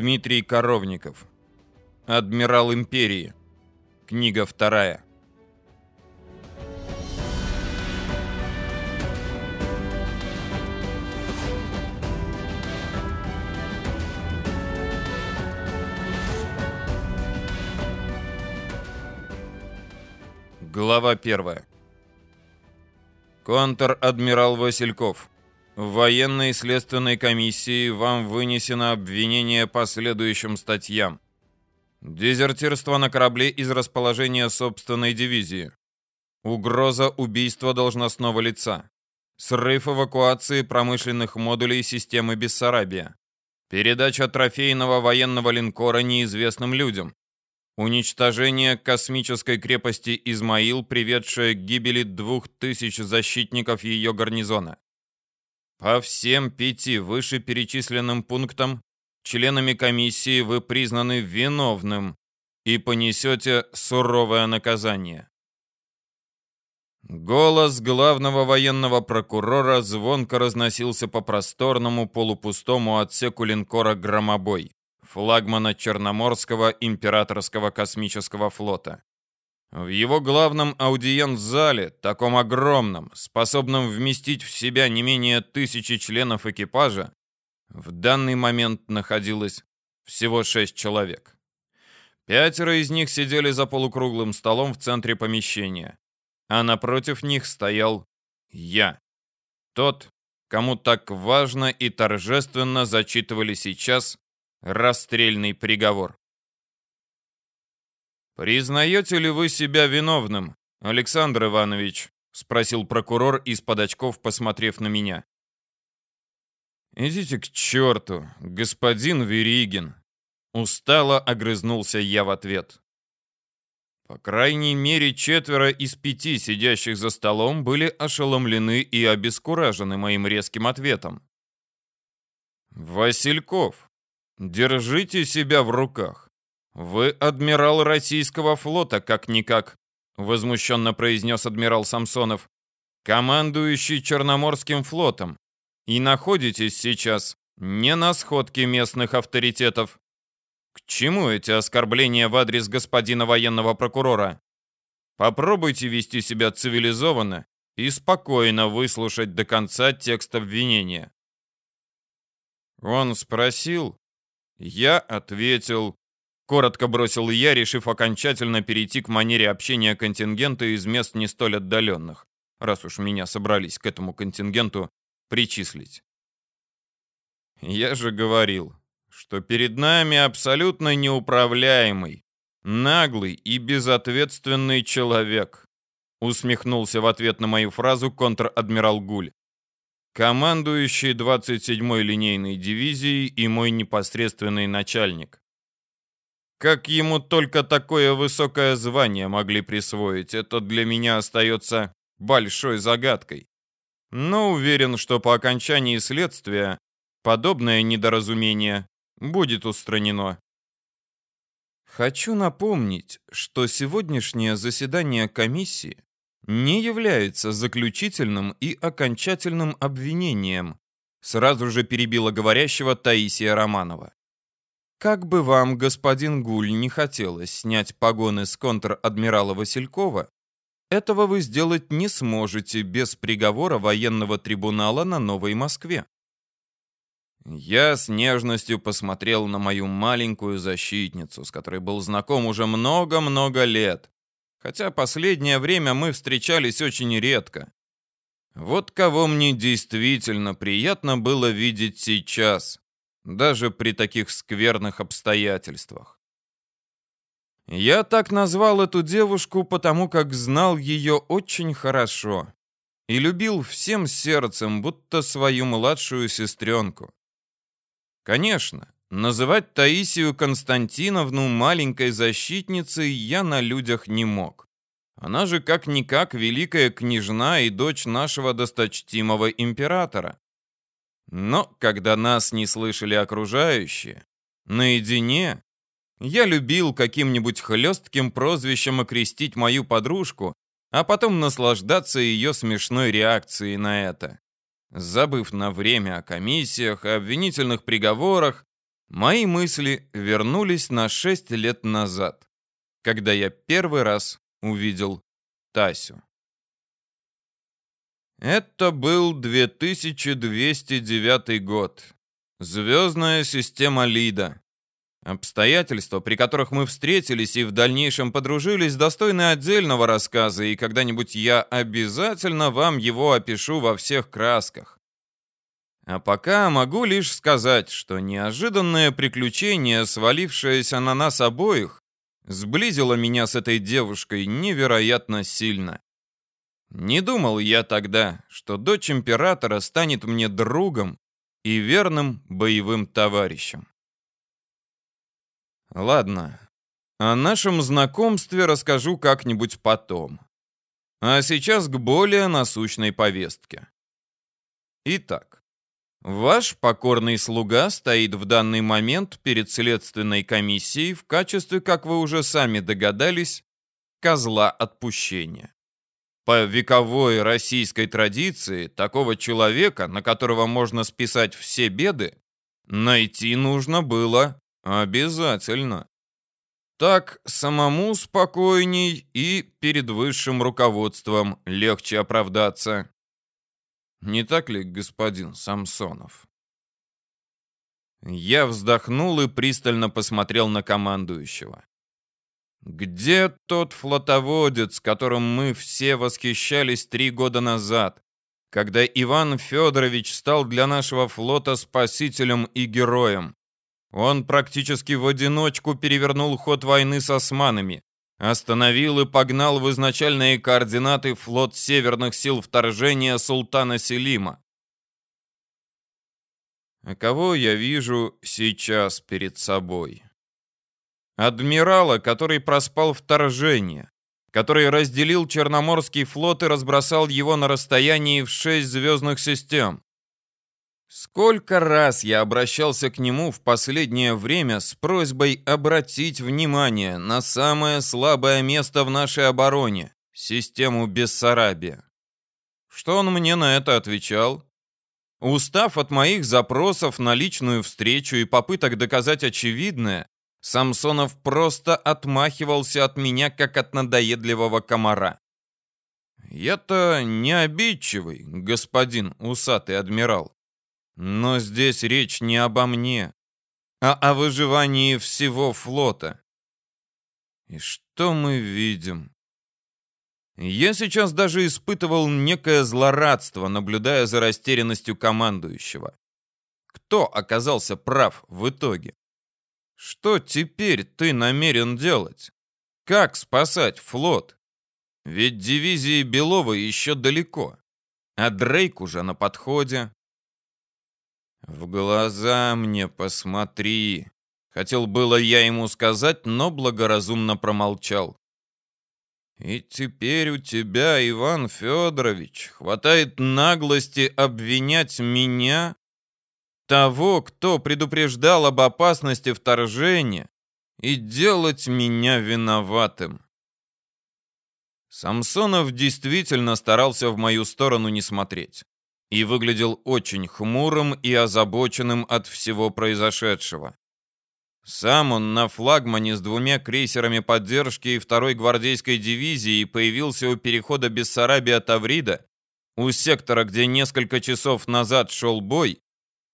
Дмитрий Коровников. Адмирал империи. Книга вторая. Глава первая. Контр-адмирал Васильков. В военной следственной комиссии вам вынесено обвинение по следующим статьям. Дезертирство на корабле из расположения собственной дивизии. Угроза убийства должностного лица. Срыв эвакуации промышленных модулей системы Бессарабия. Передача трофейного военного линкора неизвестным людям. Уничтожение космической крепости Измаил, приведшее к гибели двух тысяч защитников ее гарнизона. По всем пяти вышеперечисленным пунктам членами комиссии вы признаны виновным и понесете суровое наказание. Голос главного военного прокурора звонко разносился по просторному полупустому отсеку линкора «Громобой», флагмана Черноморского императорского космического флота. В его главном аудиенц-зале, таком огромном, способном вместить в себя не менее тысячи членов экипажа, в данный момент находилось всего шесть человек. Пятеро из них сидели за полукруглым столом в центре помещения, а напротив них стоял я. Тот, кому так важно и торжественно зачитывали сейчас расстрельный приговор. «Признаете ли вы себя виновным, Александр Иванович?» — спросил прокурор из-под очков, посмотрев на меня. «Идите к черту, господин Веригин!» Устало огрызнулся я в ответ. По крайней мере, четверо из пяти сидящих за столом были ошеломлены и обескуражены моим резким ответом. «Васильков, держите себя в руках. «Вы адмирал российского флота, как-никак», — возмущенно произнес адмирал Самсонов, «командующий Черноморским флотом, и находитесь сейчас не на сходке местных авторитетов. К чему эти оскорбления в адрес господина военного прокурора? Попробуйте вести себя цивилизованно и спокойно выслушать до конца текст обвинения». Он спросил, я ответил, Коротко бросил я, решив окончательно перейти к манере общения контингента из мест не столь отдаленных, раз уж меня собрались к этому контингенту причислить. Я же говорил, что перед нами абсолютно неуправляемый, наглый и безответственный человек, усмехнулся в ответ на мою фразу контр-адмирал Гуль командующий 27-й линейной дивизией и мой непосредственный начальник. Как ему только такое высокое звание могли присвоить, это для меня остается большой загадкой. Но уверен, что по окончании следствия подобное недоразумение будет устранено. Хочу напомнить, что сегодняшнее заседание комиссии не является заключительным и окончательным обвинением, сразу же перебила говорящего Таисия Романова. Как бы вам, господин Гуль, не хотелось снять погоны с контр-адмирала Василькова, этого вы сделать не сможете без приговора военного трибунала на Новой Москве. Я с нежностью посмотрел на мою маленькую защитницу, с которой был знаком уже много-много лет, хотя последнее время мы встречались очень редко. Вот кого мне действительно приятно было видеть сейчас даже при таких скверных обстоятельствах. Я так назвал эту девушку, потому как знал ее очень хорошо и любил всем сердцем, будто свою младшую сестренку. Конечно, называть Таисию Константиновну маленькой защитницей я на людях не мог. Она же как-никак великая княжна и дочь нашего досточтимого императора. Но когда нас не слышали окружающие, наедине, я любил каким-нибудь хлестким прозвищем окрестить мою подружку, а потом наслаждаться ее смешной реакцией на это. Забыв на время о комиссиях и обвинительных приговорах, мои мысли вернулись на шесть лет назад, когда я первый раз увидел Тасю. Это был 2209 год. Звездная система Лида. Обстоятельства, при которых мы встретились и в дальнейшем подружились, достойны отдельного рассказа, и когда-нибудь я обязательно вам его опишу во всех красках. А пока могу лишь сказать, что неожиданное приключение, свалившееся на нас обоих, сблизило меня с этой девушкой невероятно сильно. Не думал я тогда, что дочь императора станет мне другом и верным боевым товарищем. Ладно, о нашем знакомстве расскажу как-нибудь потом. А сейчас к более насущной повестке. Итак, ваш покорный слуга стоит в данный момент перед следственной комиссией в качестве, как вы уже сами догадались, козла отпущения. По вековой российской традиции такого человека, на которого можно списать все беды, найти нужно было обязательно. Так самому спокойней и перед высшим руководством легче оправдаться. Не так ли, господин Самсонов? Я вздохнул и пристально посмотрел на командующего. Где тот флотоводец, которым мы все восхищались три года назад, когда Иван Федорович стал для нашего флота спасителем и героем? Он практически в одиночку перевернул ход войны с османами, остановил и погнал в изначальные координаты флот северных сил вторжения султана Селима. А кого я вижу сейчас перед собой? Адмирала, который проспал вторжение, который разделил Черноморский флот и разбросал его на расстоянии в шесть звездных систем. Сколько раз я обращался к нему в последнее время с просьбой обратить внимание на самое слабое место в нашей обороне — систему Бессарабия. Что он мне на это отвечал? Устав от моих запросов на личную встречу и попыток доказать очевидное, Самсонов просто отмахивался от меня, как от надоедливого комара. Я-то не обидчивый, господин усатый адмирал. Но здесь речь не обо мне, а о выживании всего флота. И что мы видим? Я сейчас даже испытывал некое злорадство, наблюдая за растерянностью командующего. Кто оказался прав в итоге? Что теперь ты намерен делать? Как спасать флот? Ведь дивизии Белова еще далеко, а Дрейк уже на подходе. В глаза мне посмотри. Хотел было я ему сказать, но благоразумно промолчал. И теперь у тебя, Иван Федорович, хватает наглости обвинять меня того, кто предупреждал об опасности вторжения, и делать меня виноватым. Самсонов действительно старался в мою сторону не смотреть и выглядел очень хмурым и озабоченным от всего произошедшего. Сам он на флагмане с двумя крейсерами поддержки и второй гвардейской дивизии появился у перехода Бессарабия-Таврида, у сектора, где несколько часов назад шел бой,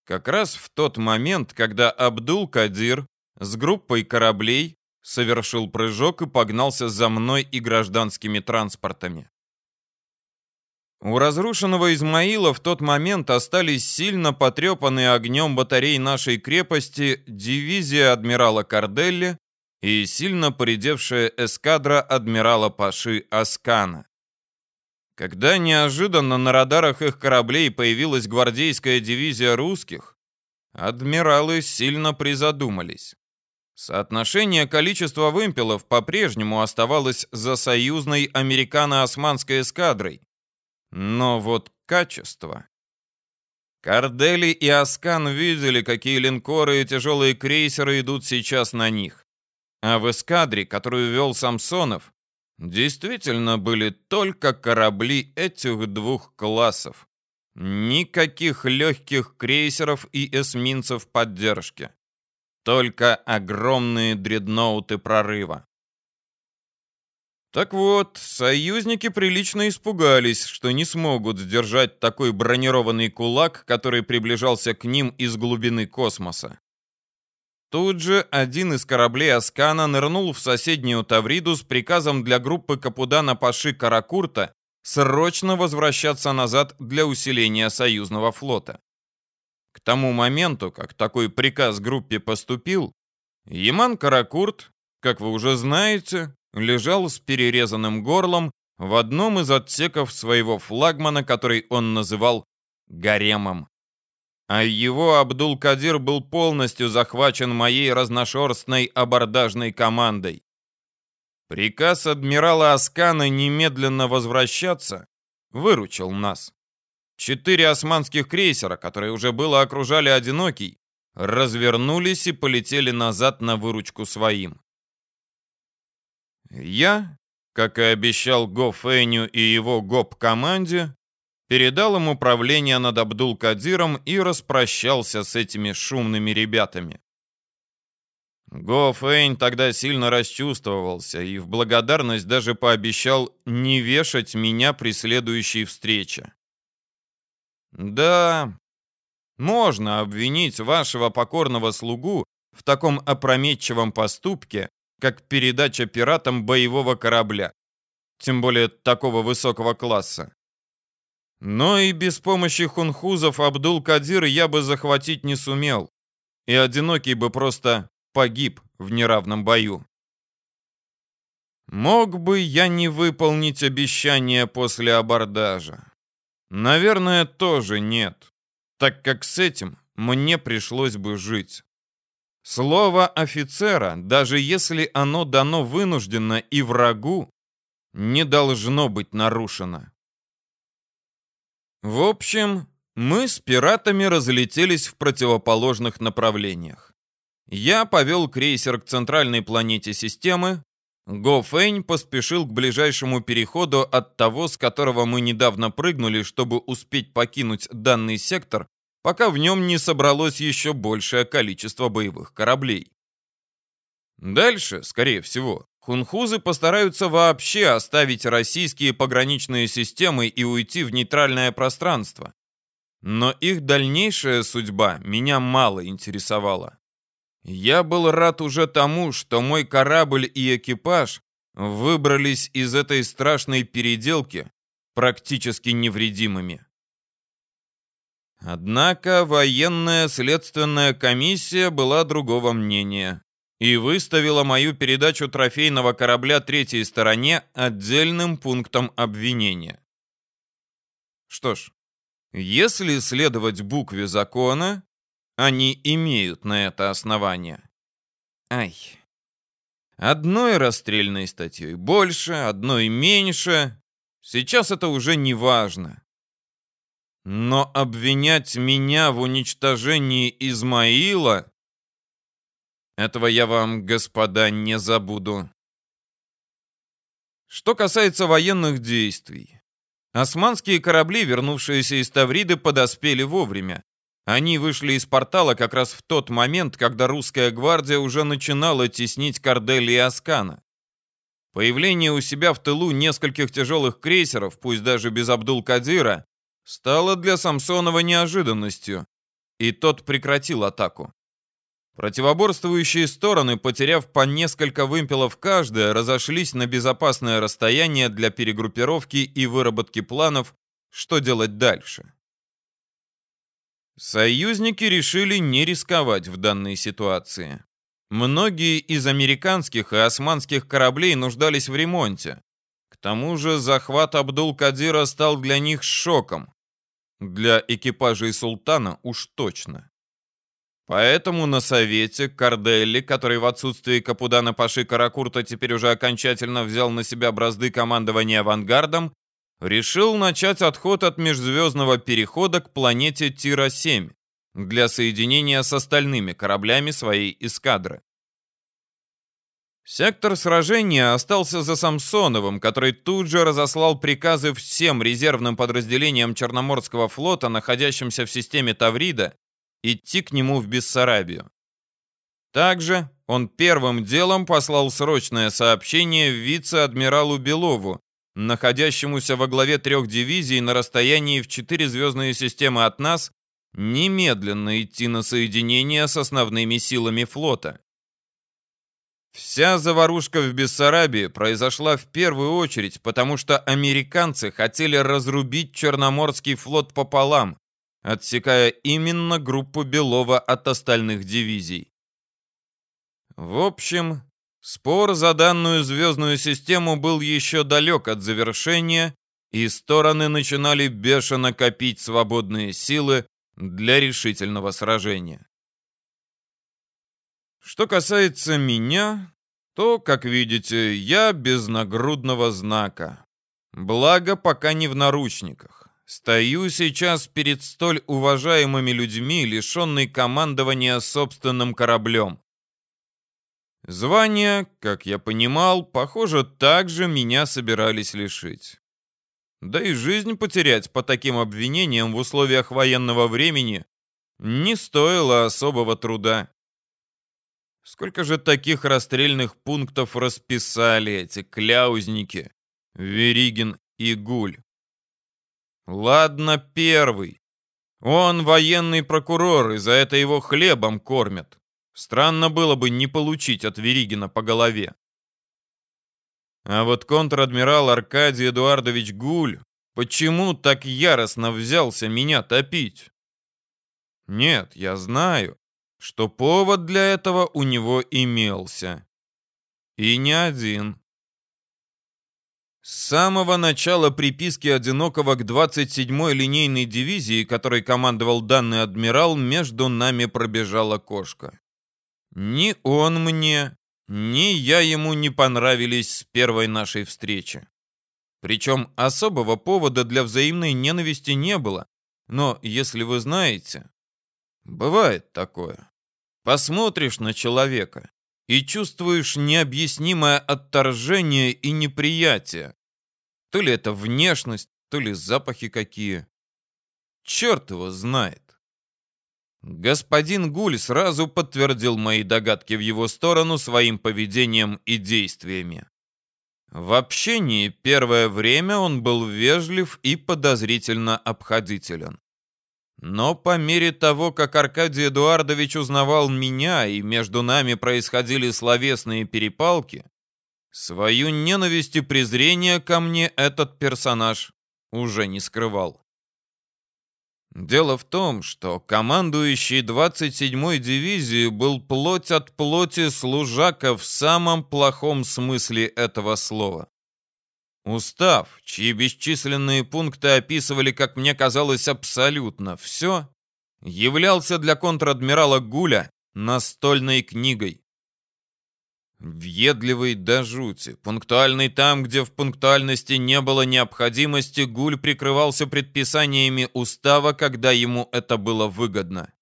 как раз в тот момент, когда Абдул-Кадир с группой кораблей совершил прыжок и погнался за мной и гражданскими транспортами. У разрушенного Измаила в тот момент остались сильно потрепанные огнем батарей нашей крепости дивизия адмирала Карделли и сильно поредевшая эскадра адмирала Паши Аскана. Когда неожиданно на радарах их кораблей появилась гвардейская дивизия русских, адмиралы сильно призадумались. Соотношение количества вымпелов по-прежнему оставалось за союзной американо-османской эскадрой. Но вот качество... Кардели и Аскан видели, какие линкоры и тяжелые крейсеры идут сейчас на них. А в эскадре, которую вел Самсонов, Действительно были только корабли этих двух классов. Никаких легких крейсеров и эсминцев поддержки. только огромные дредноуты прорыва. Так вот, союзники прилично испугались, что не смогут сдержать такой бронированный кулак, который приближался к ним из глубины космоса. Тут же один из кораблей Аскана нырнул в соседнюю Тавриду с приказом для группы Капудана Паши Каракурта срочно возвращаться назад для усиления союзного флота. К тому моменту, как такой приказ группе поступил, Яман Каракурт, как вы уже знаете, лежал с перерезанным горлом в одном из отсеков своего флагмана, который он называл «гаремом». А его Абдул-Кадир был полностью захвачен моей разношерстной абордажной командой. Приказ адмирала Аскана немедленно возвращаться выручил нас. Четыре османских крейсера, которые уже было окружали «Одинокий», развернулись и полетели назад на выручку своим. Я, как и обещал Го Фэню и его ГОП-команде, передал им управление над Абдул-Кадиром и распрощался с этими шумными ребятами. Го Фэйн тогда сильно расчувствовался и в благодарность даже пообещал не вешать меня при следующей встрече. Да, можно обвинить вашего покорного слугу в таком опрометчивом поступке, как передача пиратам боевого корабля, тем более такого высокого класса. Но и без помощи хунхузов Абдул-Кадир я бы захватить не сумел, и одинокий бы просто погиб в неравном бою. Мог бы я не выполнить обещание после абордажа? Наверное, тоже нет, так как с этим мне пришлось бы жить. Слово офицера, даже если оно дано вынужденно и врагу, не должно быть нарушено. В общем, мы с пиратами разлетелись в противоположных направлениях. Я повел крейсер к центральной планете системы, Го Фэнь поспешил к ближайшему переходу от того, с которого мы недавно прыгнули, чтобы успеть покинуть данный сектор пока в нем не собралось еще большее количество боевых кораблей. Дальше, скорее всего, хунхузы постараются вообще оставить российские пограничные системы и уйти в нейтральное пространство. Но их дальнейшая судьба меня мало интересовала. Я был рад уже тому, что мой корабль и экипаж выбрались из этой страшной переделки практически невредимыми. Однако военная следственная комиссия была другого мнения и выставила мою передачу трофейного корабля третьей стороне отдельным пунктом обвинения. Что ж, если следовать букве закона, они имеют на это основание. Ай. Одной расстрельной статьей больше, одной меньше. Сейчас это уже не важно. Но обвинять меня в уничтожении Измаила... Этого я вам, господа, не забуду. Что касается военных действий. Османские корабли, вернувшиеся из Тавриды, подоспели вовремя. Они вышли из портала как раз в тот момент, когда русская гвардия уже начинала теснить Кардели и Аскана. Появление у себя в тылу нескольких тяжелых крейсеров, пусть даже без Абдул-Кадира, стало для Самсонова неожиданностью, и тот прекратил атаку. Противоборствующие стороны, потеряв по несколько вымпелов каждая, разошлись на безопасное расстояние для перегруппировки и выработки планов, что делать дальше. Союзники решили не рисковать в данной ситуации. Многие из американских и османских кораблей нуждались в ремонте. К тому же захват Абдул-Кадира стал для них шоком. Для экипажей султана уж точно. Поэтому на совете Карделли, который в отсутствии Капудана Паши Каракурта теперь уже окончательно взял на себя бразды командования авангардом, решил начать отход от межзвездного перехода к планете Тира-7 для соединения с остальными кораблями своей эскадры. Сектор сражения остался за Самсоновым, который тут же разослал приказы всем резервным подразделениям Черноморского флота, находящимся в системе Таврида, идти к нему в Бессарабию. Также он первым делом послал срочное сообщение вице-адмиралу Белову, находящемуся во главе трех дивизий на расстоянии в четыре звездные системы от нас, немедленно идти на соединение с основными силами флота. Вся заварушка в Бессарабии произошла в первую очередь, потому что американцы хотели разрубить Черноморский флот пополам, отсекая именно группу Белова от остальных дивизий. В общем, спор за данную звездную систему был еще далек от завершения, и стороны начинали бешено копить свободные силы для решительного сражения. Что касается меня, то, как видите, я без нагрудного знака. Благо, пока не в наручниках. Стою сейчас перед столь уважаемыми людьми, лишенный командования собственным кораблем. Звание, как я понимал, похоже, также меня собирались лишить. Да и жизнь потерять по таким обвинениям в условиях военного времени не стоило особого труда. Сколько же таких расстрельных пунктов расписали эти кляузники, Веригин и Гуль? Ладно, первый. Он военный прокурор, и за это его хлебом кормят. Странно было бы не получить от Веригина по голове. А вот контр-адмирал Аркадий Эдуардович Гуль почему так яростно взялся меня топить? Нет, я знаю, что повод для этого у него имелся. И не один. С самого начала приписки Одинокого к 27-й линейной дивизии, которой командовал данный адмирал, между нами пробежала кошка. Ни он мне, ни я ему не понравились с первой нашей встречи. Причем особого повода для взаимной ненависти не было. Но, если вы знаете, бывает такое. Посмотришь на человека и чувствуешь необъяснимое отторжение и неприятие. То ли это внешность, то ли запахи какие. Черт его знает. Господин Гуль сразу подтвердил мои догадки в его сторону своим поведением и действиями. В общении первое время он был вежлив и подозрительно обходителен. Но по мере того, как Аркадий Эдуардович узнавал меня и между нами происходили словесные перепалки, свою ненависть и презрение ко мне этот персонаж уже не скрывал. Дело в том, что командующий 27-й дивизией был плоть от плоти служака в самом плохом смысле этого слова. Устав, чьи бесчисленные пункты описывали, как мне казалось, абсолютно все, являлся для контр-адмирала Гуля настольной книгой. Въедливый до жути, пунктуальный там, где в пунктуальности не было необходимости, Гуль прикрывался предписаниями устава, когда ему это было выгодно.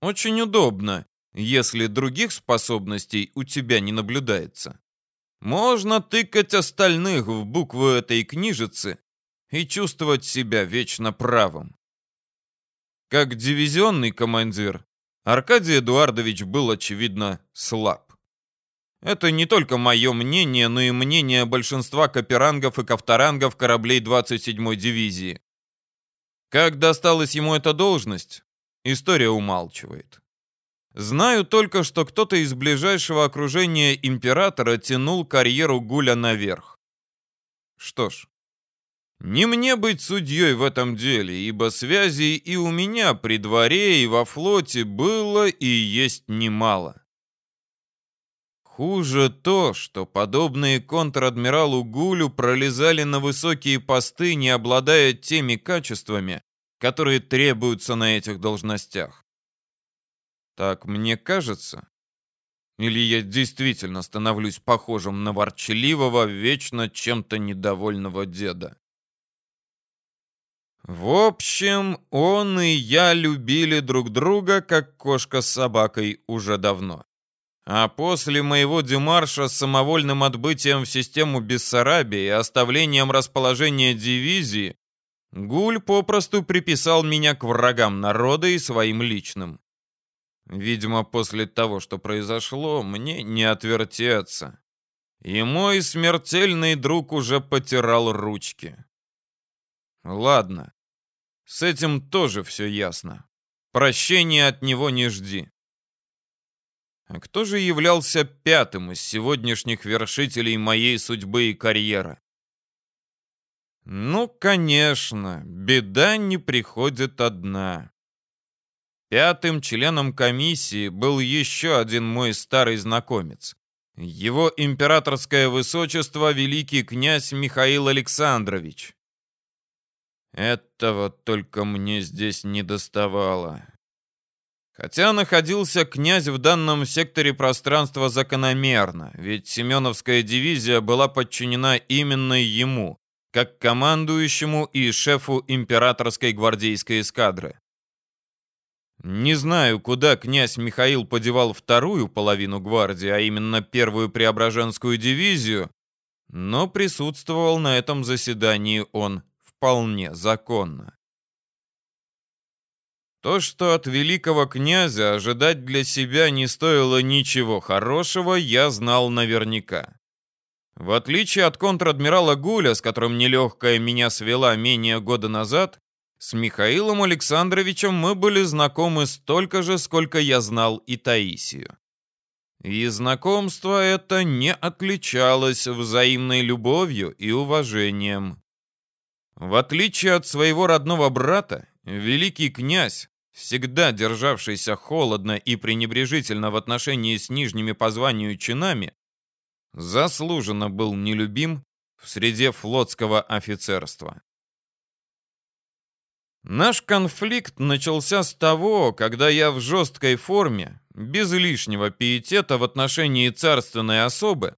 Очень удобно, если других способностей у тебя не наблюдается. Можно тыкать остальных в букву этой книжицы и чувствовать себя вечно правым. Как дивизионный командир, Аркадий Эдуардович был, очевидно, слаб. Это не только мое мнение, но и мнение большинства каперангов и кавторангов кораблей 27-й дивизии. Как досталась ему эта должность, история умалчивает. Знаю только, что кто-то из ближайшего окружения императора тянул карьеру Гуля наверх. Что ж, не мне быть судьей в этом деле, ибо связей и у меня при дворе, и во флоте было и есть немало. Хуже то, что подобные контр-адмиралу Гулю пролезали на высокие посты, не обладая теми качествами, которые требуются на этих должностях. Так мне кажется? Или я действительно становлюсь похожим на ворчливого, вечно чем-то недовольного деда? В общем, он и я любили друг друга, как кошка с собакой, уже давно. А после моего демарша с самовольным отбытием в систему Бессарабии и оставлением расположения дивизии, Гуль попросту приписал меня к врагам народа и своим личным. Видимо, после того, что произошло, мне не отвертеться. И мой смертельный друг уже потирал ручки. Ладно, с этим тоже все ясно. Прощения от него не жди. А кто же являлся пятым из сегодняшних вершителей моей судьбы и карьеры? Ну, конечно, беда не приходит одна. Пятым членом комиссии был еще один мой старый знакомец. Его императорское высочество великий князь Михаил Александрович. Этого только мне здесь не доставало. Хотя находился князь в данном секторе пространства закономерно, ведь Семеновская дивизия была подчинена именно ему, как командующему и шефу императорской гвардейской эскадры. Не знаю, куда князь Михаил подевал вторую половину гвардии, а именно первую Преображенскую дивизию, но присутствовал на этом заседании он вполне законно. То, что от великого князя ожидать для себя не стоило ничего хорошего, я знал наверняка. В отличие от контр-адмирала Гуля, с которым нелегкая меня свела менее года назад, с Михаилом Александровичем мы были знакомы столько же, сколько я знал и Таисию. И знакомство это не отличалось взаимной любовью и уважением. В отличие от своего родного брата, великий князь, всегда державшийся холодно и пренебрежительно в отношении с нижними по званию чинами, заслуженно был нелюбим в среде флотского офицерства. Наш конфликт начался с того, когда я в жесткой форме, без лишнего пиетета в отношении царственной особы,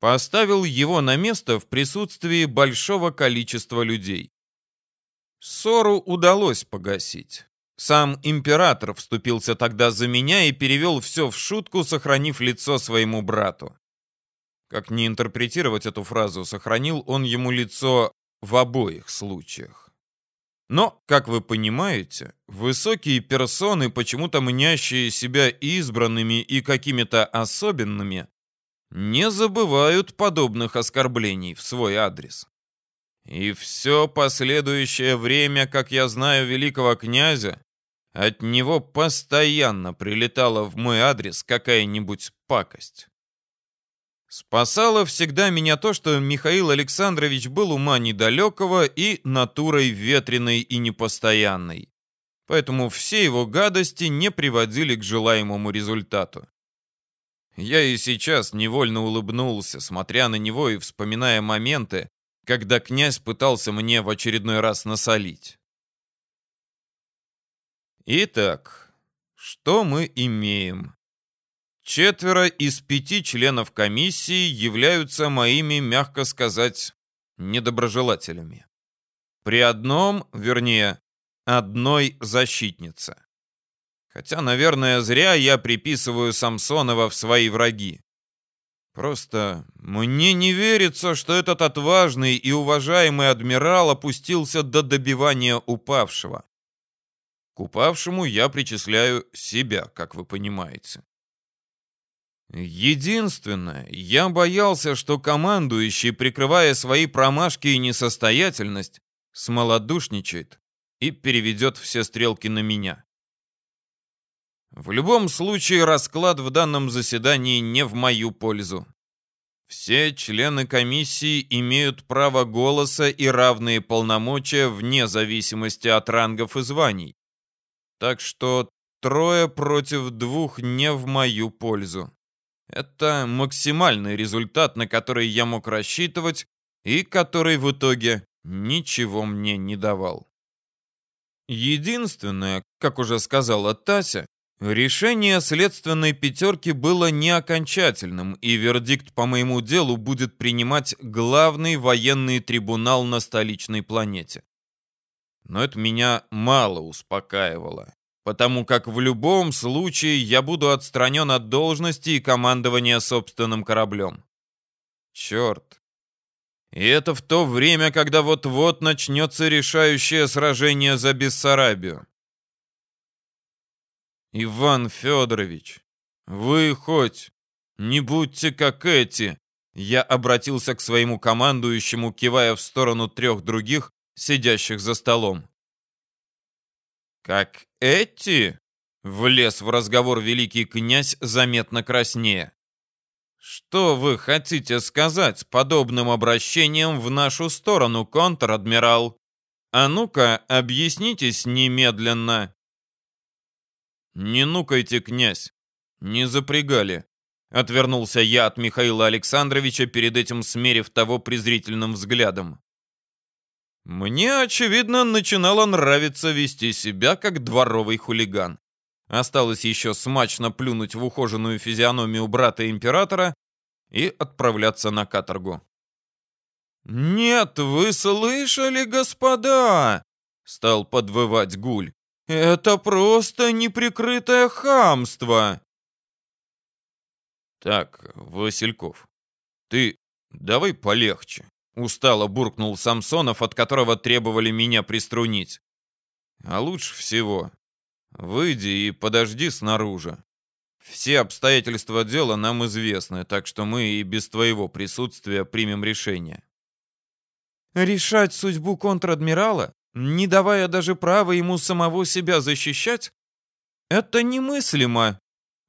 поставил его на место в присутствии большого количества людей. Ссору удалось погасить. Сам император вступился тогда за меня и перевел все в шутку, сохранив лицо своему брату. Как не интерпретировать эту фразу, сохранил он ему лицо в обоих случаях. Но, как вы понимаете, высокие персоны, почему-то мнящие себя избранными и какими-то особенными, не забывают подобных оскорблений в свой адрес. И все последующее время, как я знаю великого князя, от него постоянно прилетала в мой адрес какая-нибудь пакость. Спасало всегда меня то, что Михаил Александрович был ума недалекого и натурой ветреной и непостоянной. Поэтому все его гадости не приводили к желаемому результату. Я и сейчас невольно улыбнулся, смотря на него и вспоминая моменты, когда князь пытался мне в очередной раз насолить. Итак, что мы имеем? Четверо из пяти членов комиссии являются моими, мягко сказать, недоброжелателями. При одном, вернее, одной защитнице. Хотя, наверное, зря я приписываю Самсонова в свои враги. Просто мне не верится, что этот отважный и уважаемый адмирал опустился до добивания упавшего. К упавшему я причисляю себя, как вы понимаете. Единственное, я боялся, что командующий, прикрывая свои промашки и несостоятельность, смолодушничает и переведет все стрелки на меня. В любом случае, расклад в данном заседании не в мою пользу. Все члены комиссии имеют право голоса и равные полномочия вне зависимости от рангов и званий. Так что трое против двух не в мою пользу. Это максимальный результат, на который я мог рассчитывать и который в итоге ничего мне не давал. Единственное, как уже сказала Тася, решение следственной пятерки было не окончательным, и вердикт по моему делу будет принимать главный военный трибунал на столичной планете но это меня мало успокаивало, потому как в любом случае я буду отстранен от должности и командования собственным кораблем. Черт. И это в то время, когда вот-вот начнется решающее сражение за Бессарабию. Иван Федорович, вы хоть не будьте как эти. Я обратился к своему командующему, кивая в сторону трех других, сидящих за столом. Как эти? Влез в разговор великий князь заметно краснее. Что вы хотите сказать подобным обращением в нашу сторону, контр-адмирал? А ну-ка, объяснитесь немедленно. Не нукайте, князь. Не запрягали. Отвернулся я от Михаила Александровича, перед этим смерив того презрительным взглядом. Мне, очевидно, начинало нравиться вести себя как дворовый хулиган. Осталось еще смачно плюнуть в ухоженную физиономию брата императора и отправляться на каторгу. «Нет, вы слышали, господа?» — стал подвывать Гуль. «Это просто неприкрытое хамство!» «Так, Васильков, ты давай полегче», — устало буркнул Самсонов, от которого требовали меня приструнить. «А лучше всего выйди и подожди снаружи. Все обстоятельства дела нам известны, так что мы и без твоего присутствия примем решение». «Решать судьбу контр-адмирала, не давая даже права ему самого себя защищать, это немыслимо!»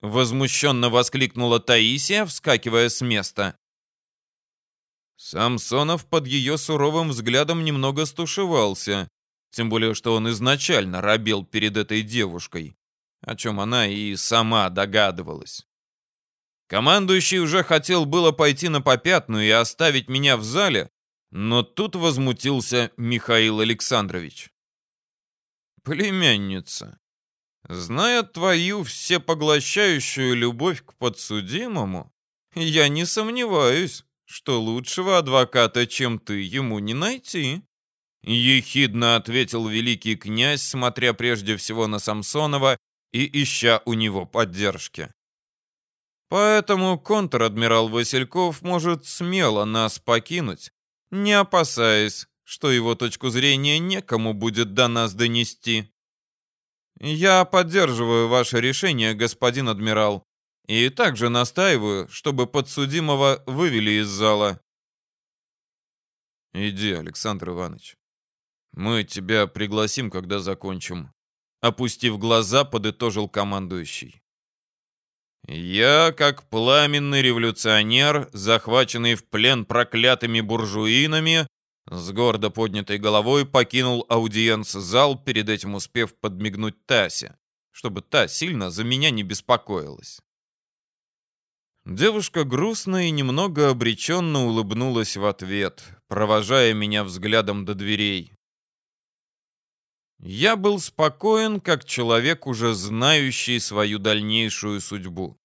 Возмущенно воскликнула Таисия, вскакивая с места. Самсонов под ее суровым взглядом немного стушевался, тем более что он изначально робел перед этой девушкой, о чем она и сама догадывалась. Командующий уже хотел было пойти на попятную и оставить меня в зале, но тут возмутился Михаил Александрович. «Племянница, Зная твою всепоглощающую любовь к подсудимому, я не сомневаюсь, что лучшего адвоката, чем ты, ему не найти. Ехидно ответил великий князь, смотря прежде всего на Самсонова и ища у него поддержки. Поэтому контр-адмирал Васильков может смело нас покинуть, не опасаясь, что его точку зрения некому будет до нас донести. Я поддерживаю ваше решение, господин адмирал, и также настаиваю, чтобы подсудимого вывели из зала. Иди, Александр Иванович. Мы тебя пригласим, когда закончим. Опустив глаза, подытожил командующий. Я, как пламенный революционер, захваченный в плен проклятыми буржуинами, с гордо поднятой головой покинул аудиенц-зал, перед этим успев подмигнуть Тасе, чтобы та сильно за меня не беспокоилась. Девушка грустно и немного обреченно улыбнулась в ответ, провожая меня взглядом до дверей. Я был спокоен, как человек, уже знающий свою дальнейшую судьбу.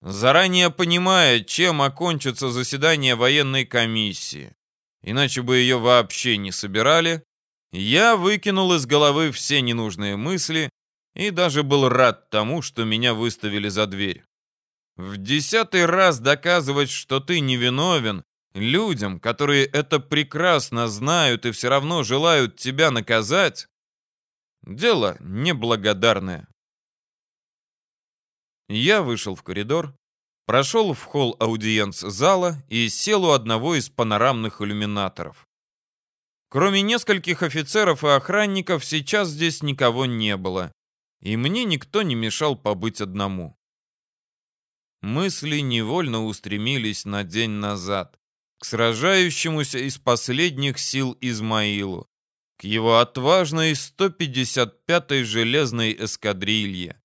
Заранее понимая, чем окончится заседание военной комиссии, иначе бы ее вообще не собирали, я выкинул из головы все ненужные мысли и даже был рад тому, что меня выставили за дверь. В десятый раз доказывать, что ты невиновен, людям, которые это прекрасно знают и все равно желают тебя наказать, дело неблагодарное. Я вышел в коридор, прошел в холл аудиенц-зала и сел у одного из панорамных иллюминаторов. Кроме нескольких офицеров и охранников, сейчас здесь никого не было, и мне никто не мешал побыть одному. Мысли невольно устремились на день назад, к сражающемуся из последних сил Измаилу, к его отважной 155-й железной эскадрилье,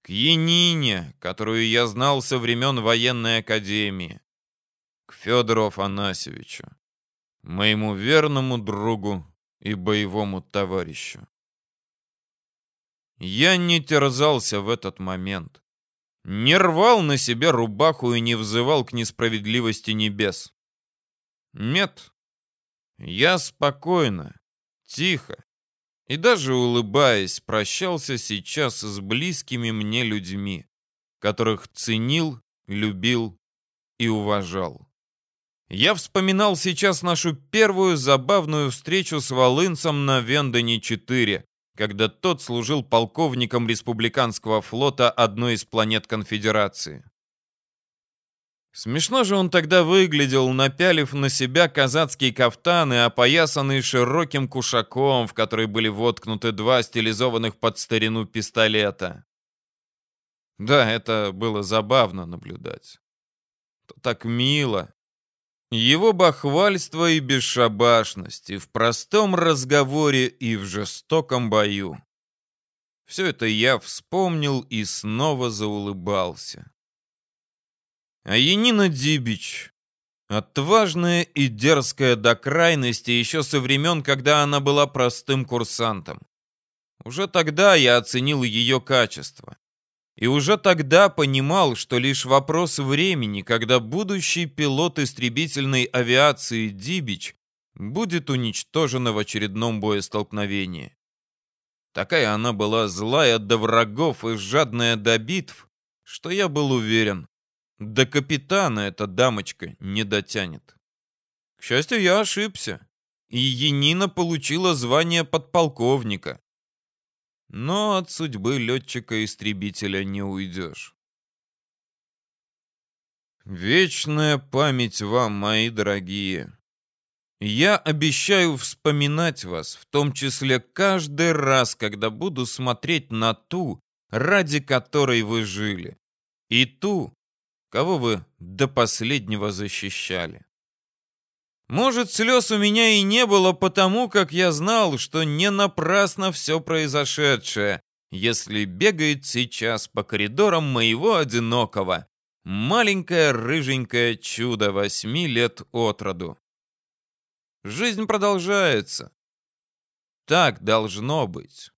к Янине, которую я знал со времен военной академии, к Федору Афанасьевичу, моему верному другу и боевому товарищу. Я не терзался в этот момент, не рвал на себе рубаху и не взывал к несправедливости небес. Нет, я спокойно, тихо, и даже улыбаясь, прощался сейчас с близкими мне людьми, которых ценил, любил и уважал. Я вспоминал сейчас нашу первую забавную встречу с Волынцем на Вендоне-4, когда тот служил полковником республиканского флота одной из планет Конфедерации. Смешно же он тогда выглядел, напялив на себя казацкий кафтан и опоясанный широким кушаком, в который были воткнуты два стилизованных под старину пистолета. Да, это было забавно наблюдать. Так мило. Его бахвальство и бесшабашность и в простом разговоре, и в жестоком бою. Все это я вспомнил и снова заулыбался. А Янина Дибич, отважная и дерзкая до крайности еще со времен, когда она была простым курсантом. Уже тогда я оценил ее качество. И уже тогда понимал, что лишь вопрос времени, когда будущий пилот истребительной авиации Дибич будет уничтожена в очередном боестолкновении. Такая она была злая до врагов и жадная до битв, что я был уверен, до капитана эта дамочка не дотянет. К счастью, я ошибся. И Енина получила звание подполковника. Но от судьбы летчика-истребителя не уйдешь. Вечная память вам, мои дорогие. Я обещаю вспоминать вас, в том числе каждый раз, когда буду смотреть на ту, ради которой вы жили, и ту, кого вы до последнего защищали. Может, слез у меня и не было потому, как я знал, что не напрасно все произошедшее, если бегает сейчас по коридорам моего одинокого, маленькое рыженькое чудо восьми лет от роду. Жизнь продолжается. Так должно быть.